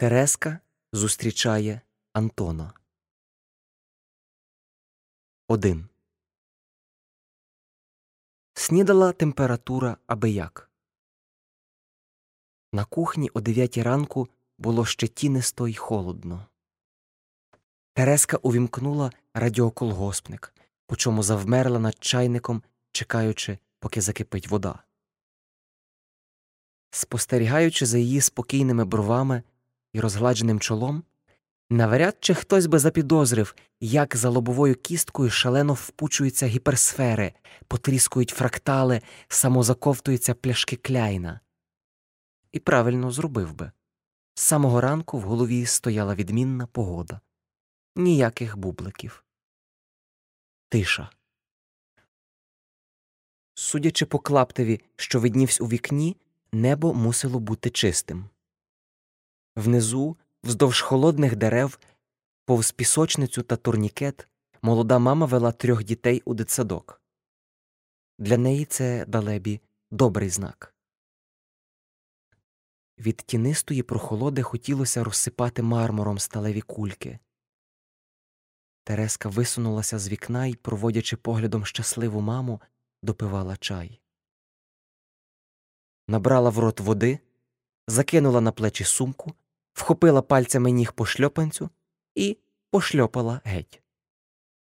Тереска зустрічає Антона. 1. Снідала температура абияк. На кухні о дев'ятій ранку було ще тінисто й холодно. Тереска увімкнула радіоколгоспник, по чому завмерла над чайником, чекаючи, поки закипить вода. Спостерігаючи за її спокійними бровами і розгладженим чолом, навряд чи хтось би запідозрив, як за лобовою кісткою шалено впучуються гіперсфери, потріскують фрактали, самозаковтуються пляшки кляйна. І правильно зробив би. З самого ранку в голові стояла відмінна погода. Ніяких бубликів. Тиша. Судячи по клаптеві, що виднівсь у вікні, небо мусило бути чистим. Внизу, вздовж холодних дерев, повз пісочницю та турнікет, молода мама вела трьох дітей у дитсадок. Для неї це далебі добрий знак. Від тінистої прохолоди хотілося розсипати мармуром сталеві кульки. Тереска висунулася з вікна і, проводячи поглядом щасливу маму, допивала чай. Набрала в рот води, закинула на плечі сумку, вхопила пальцями ніг по шльопанцю і пошльопала геть.